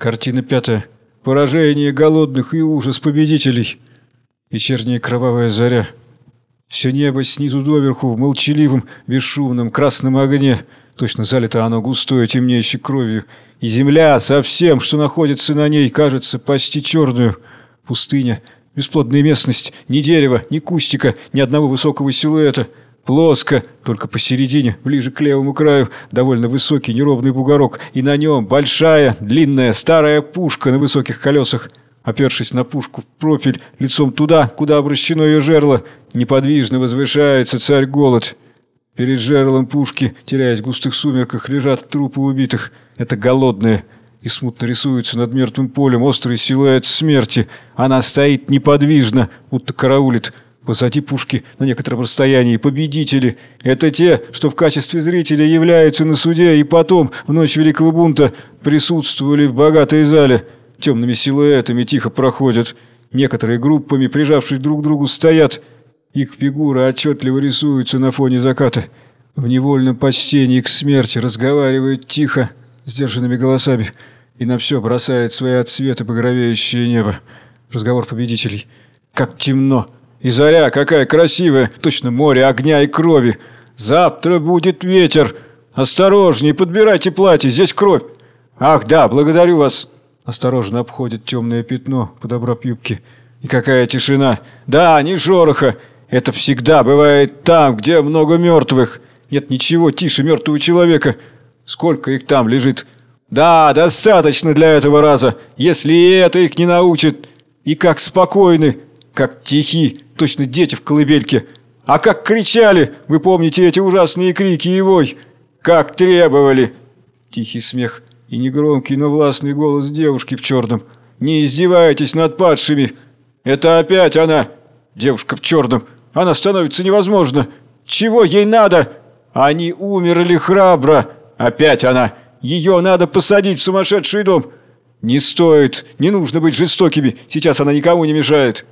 Картина пятая. Поражение голодных и ужас победителей. Вечерняя кровавая заря. Все небо снизу доверху в молчаливом, бесшумном красном огне. Точно залито оно густой, темнеющей кровью. И земля со всем, что находится на ней, кажется почти черную. Пустыня, бесплодная местность, ни дерева, ни кустика, ни одного высокого силуэта. Плоско, только посередине, ближе к левому краю, довольно высокий неровный бугорок, и на нем большая, длинная, старая пушка на высоких колесах. Опершись на пушку в пропель, лицом туда, куда обращено ее жерло, неподвижно возвышается царь-голод. Перед жерлом пушки, теряясь в густых сумерках, лежат трупы убитых. Это голодные. И смутно рисуется над мертвым полем острый силуэт смерти. Она стоит неподвижно, будто караулит. Позади пушки на некотором расстоянии победители. Это те, что в качестве зрителей являются на суде и потом, в ночь Великого Бунта, присутствовали в богатой зале. Темными силуэтами тихо проходят. Некоторые группами, прижавшись друг к другу, стоят. Их фигуры отчетливо рисуются на фоне заката. В невольном почтении к смерти разговаривают тихо, сдержанными голосами. И на все бросает свои отсветы багровеющее небо. Разговор победителей. Как темно! И заря какая красивая, точно море огня и крови. Завтра будет ветер. Осторожней, подбирайте платье, здесь кровь. Ах, да, благодарю вас. Осторожно обходит темное пятно, подобрав юбки. И какая тишина. Да, не шороха. Это всегда бывает там, где много мертвых. Нет ничего тише мертвого человека. Сколько их там лежит? Да, достаточно для этого раза, если это их не научит. И как спокойны, как тихи, точно дети в колыбельке. А как кричали, вы помните эти ужасные крики и вой? Как требовали. Тихий смех и негромкий, но властный голос девушки в черном. Не издевайтесь над падшими. Это опять она, девушка в черном. Она становится невозможно. Чего ей надо? Они умерли храбро. Опять она. Ее надо посадить в сумасшедший дом. Не стоит, не нужно быть жестокими. Сейчас она никому не мешает.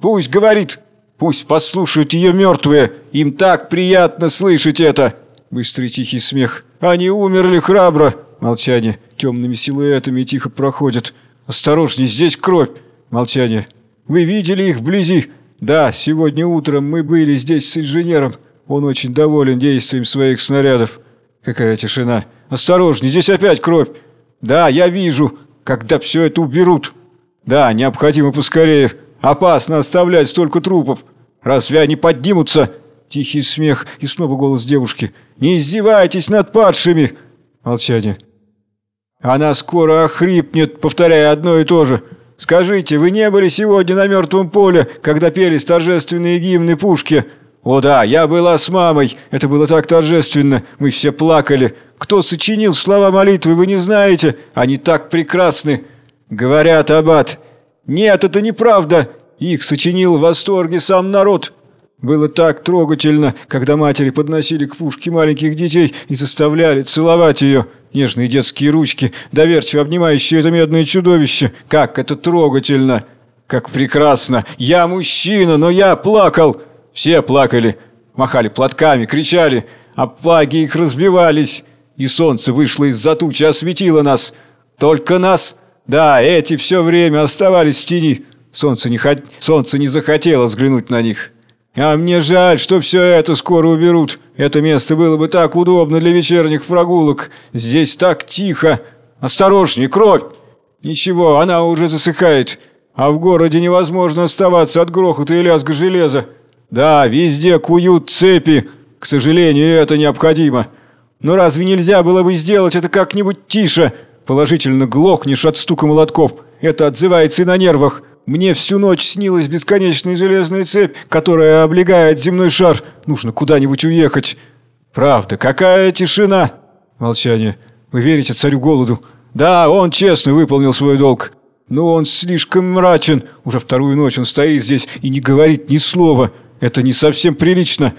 Пусть говорит. Пусть послушают ее мертвые. Им так приятно слышать это. Быстрый тихий смех. Они умерли храбро. Молчание. Темными силуэтами тихо проходят. Осторожней, здесь кровь. Молчание. Вы видели их вблизи? Да, сегодня утром мы были здесь с инженером. Он очень доволен действием своих снарядов. Какая тишина. Осторожней, здесь опять кровь. Да, я вижу, когда все это уберут. Да, необходимо поскорее. Опасно оставлять столько трупов. Разве они поднимутся? Тихий смех и снова голос девушки. Не издевайтесь над падшими. Молчание. Она скоро охрипнет, повторяя одно и то же. Скажите, вы не были сегодня на мертвом поле, когда пелись торжественные гимны пушки? О да, я была с мамой. Это было так торжественно. Мы все плакали. Кто сочинил слова молитвы, вы не знаете? Они так прекрасны. Говорят, аббат. Нет, это неправда. Их сочинил в восторге сам народ. Было так трогательно, когда матери подносили к пушке маленьких детей и заставляли целовать ее. Нежные детские ручки, доверчиво обнимающие это медное чудовище. Как это трогательно! Как прекрасно! Я мужчина, но я плакал! Все плакали, махали платками, кричали, а плаги их разбивались. И солнце вышло из-за тучи, осветило нас. Только нас? Да, эти все время оставались в тени. Солнце не, хот... Солнце не захотело взглянуть на них. А мне жаль, что все это скоро уберут. Это место было бы так удобно для вечерних прогулок. Здесь так тихо. Осторожней, кровь! Ничего, она уже засыхает. А в городе невозможно оставаться от грохота и лязга железа. Да, везде куют цепи. К сожалению, это необходимо. Но разве нельзя было бы сделать это как-нибудь тише? Положительно глохнешь от стука молотков. Это отзывается и на нервах. Мне всю ночь снилась бесконечная железная цепь, которая облегает земной шар. Нужно куда-нибудь уехать. Правда, какая тишина. Молчание. Вы верите царю голоду? Да, он честно выполнил свой долг. Но он слишком мрачен. Уже вторую ночь он стоит здесь и не говорит ни слова. Это не совсем прилично.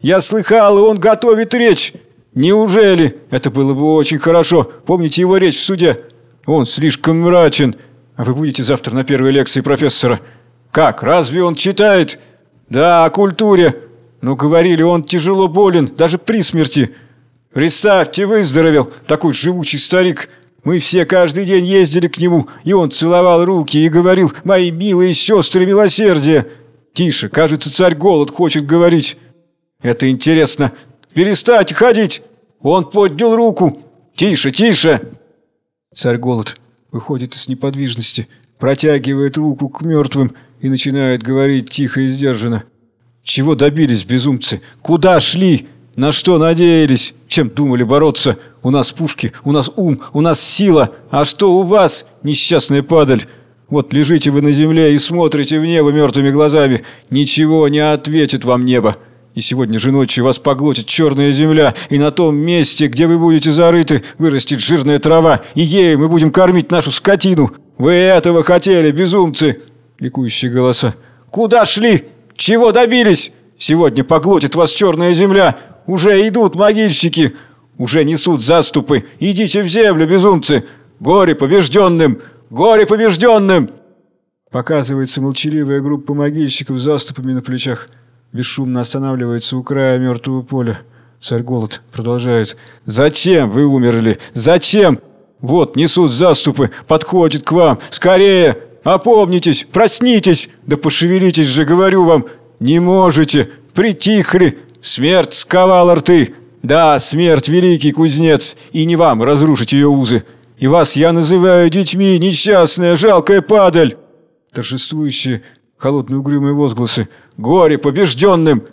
Я слыхал, и он готовит речь. Неужели? Это было бы очень хорошо. Помните его речь в суде? Он слишком мрачен. А вы будете завтра на первой лекции профессора? Как? Разве он читает? Да, о культуре. Но говорили, он тяжело болен, даже при смерти. Представьте, выздоровел, такой живучий старик. Мы все каждый день ездили к нему, и он целовал руки и говорил «Мои милые сестры милосердия!» «Тише, кажется, царь голод хочет говорить». «Это интересно. Перестаньте ходить!» Он поднял руку. «Тише, тише!» Царь голод выходит из неподвижности, протягивает руку к мертвым и начинает говорить тихо и сдержанно. «Чего добились, безумцы? Куда шли? На что надеялись? Чем думали бороться? У нас пушки, у нас ум, у нас сила. А что у вас, несчастная падаль? Вот лежите вы на земле и смотрите в небо мертвыми глазами. Ничего не ответит вам небо. И сегодня же ночью вас поглотит черная земля, и на том месте, где вы будете зарыты, вырастет жирная трава, и ею мы будем кормить нашу скотину. Вы этого хотели, безумцы!» Ликующие голоса. «Куда шли? Чего добились? Сегодня поглотит вас черная земля. Уже идут могильщики. Уже несут заступы. Идите в землю, безумцы! Горе побежденным! Горе побежденным!» Показывается молчаливая группа могильщиков с заступами на плечах. Бесшумно останавливается у края мертвого поля. Царь Голод продолжает. «Зачем вы умерли? Зачем? Вот, несут заступы, подходят к вам. Скорее! Опомнитесь! Проснитесь! Да пошевелитесь же, говорю вам! Не можете! Притихли! Смерть сковала рты! Да, смерть, великий кузнец, и не вам разрушить ее узы! И вас я называю детьми, несчастная, жалкая падаль!» Торжествующие холодные угрюмые возгласы. «Горе побежденным!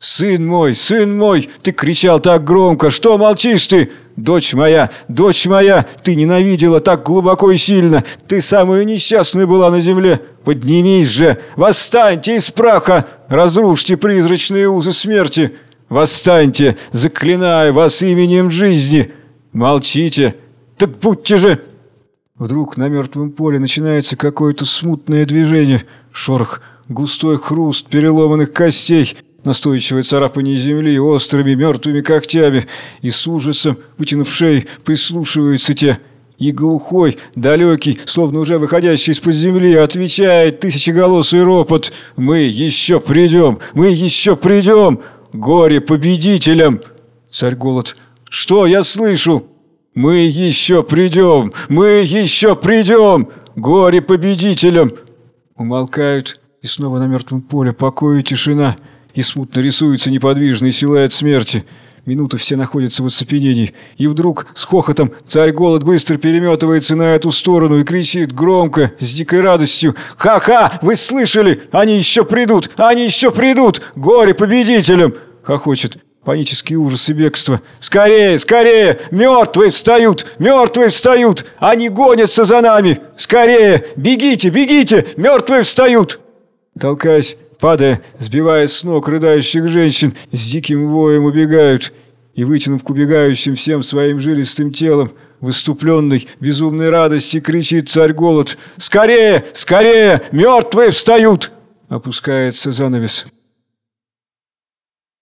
Сын мой, сын мой, ты кричал так громко, что молчишь ты? Дочь моя, дочь моя, ты ненавидела так глубоко и сильно, ты самая несчастная была на земле. Поднимись же, восстаньте из праха, разрушьте призрачные узы смерти. Восстаньте, заклинаю вас именем жизни. Молчите, так будьте же...» Вдруг на мертвом поле начинается какое-то смутное движение – Шорох, густой хруст переломанных костей, настойчивое царапание земли острыми мертвыми когтями, и с ужасом, вытянув шеи, прислушиваются те. И глухой, далекий, словно уже выходящий из-под земли, отвечает тысячеголосый ропот «Мы еще придем! Мы еще придем! Горе победителям!» Царь голод «Что я слышу?» «Мы еще придем! Мы еще придем! Горе победителям!» Умолкают, и снова на мертвом поле покой и тишина, и смутно рисуется неподвижный силуэт смерти. Минуты все находятся в оцепенении, и вдруг с хохотом царь голод быстро переметывается на эту сторону и кричит громко, с дикой радостью «Ха-ха! Вы слышали? Они еще придут! Они еще придут! Горе победителям!» Хохочет. Панический ужас и бегство. «Скорее, скорее! Мертвые встают! Мертвые встают! Они гонятся за нами! Скорее! Бегите, бегите! Мертвые встают!» Толкаясь, падая, сбивая с ног рыдающих женщин, с диким воем убегают. И, вытянув к убегающим всем своим жилистым телом, выступленной безумной радости кричит царь голод «Скорее! Скорее! Мертвые встают!» Опускается занавес.